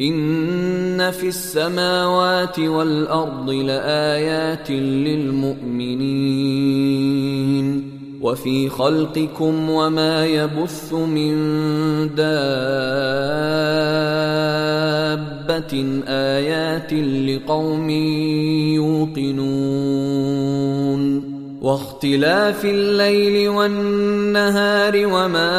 إن في السماوات والأرض لآيات للمؤمنين وفي خلقكم وما يبث من دابة آيات لقوم يوقنون واختلاف الليل والنهار وما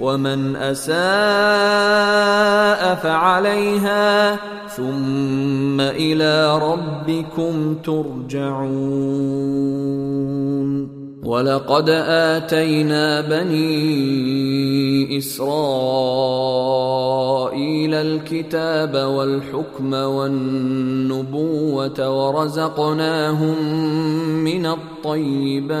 ومن أساء فعليها ثم إلى ربكم ترجعون. ولقد آتينا بني إسرائيل الكتاب والحكم والنبوة ورزقناهم من الطيبات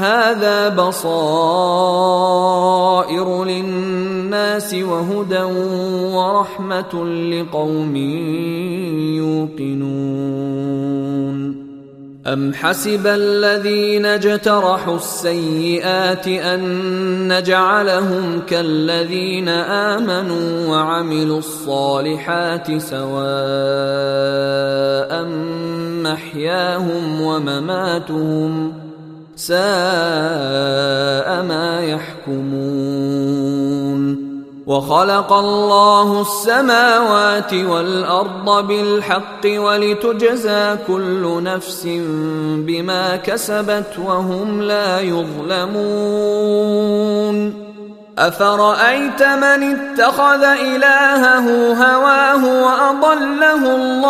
هذا بصائر للناس وهدى ورحمة لقوم يوقنون. أم حسب الذين اجترحوا السيئات أن نجعلهم كالذين آمنوا وعملوا الصالحات سواء محياهم ومماتهم ساء ما يحكمون وخلق الله السماوات والأرض بالحق ولتجزى كل نفس بما كسبت وهم لا يظلمون أفرأيت من اتخذ إلهه هواه وأضله الله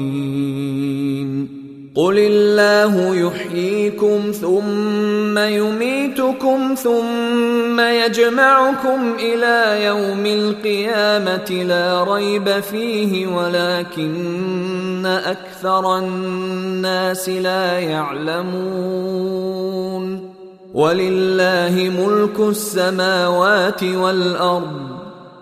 قل الله يحييكم ثم يميتكم ثم يجمعكم إلى يوم القيامه لا ريب فيه ولكن أكثر الناس لا يعلمون ولله ملك السماوات والارض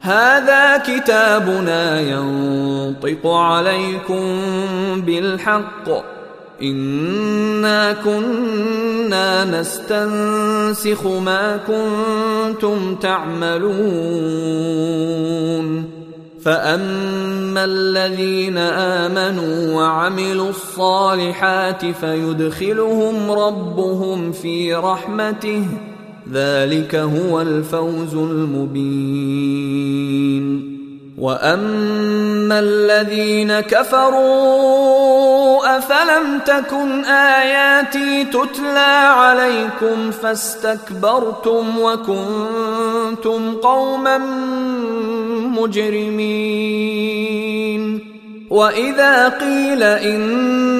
هذا كتابنا ينطق عليكم بالحق. إنا كنا نستنسخ ما كنتم تعملون. فأما الذين آمنوا وعملوا الصالحات فيدخلهم ربهم في رحمته. ذلك هو الفوز المبين. وأما الذين كفروا أفلم تكن آياتي تتلى عليكم فاستكبرتم وكنتم قوما مجرمين. وإذا قيل إن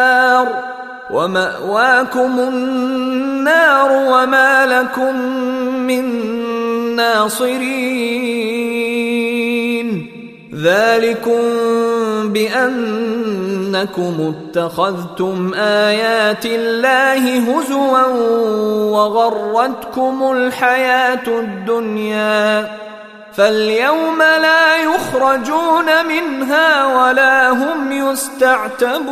ومأواكم النار وما لكم من ناصرين. ذلكم بأنكم اتخذتم آيات الله هزوا وغرتكم الحياة الدنيا. فاليوم لا يخرجون منها ولا هم يستعتبون.